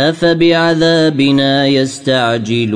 أفبعذابنا يستعجلون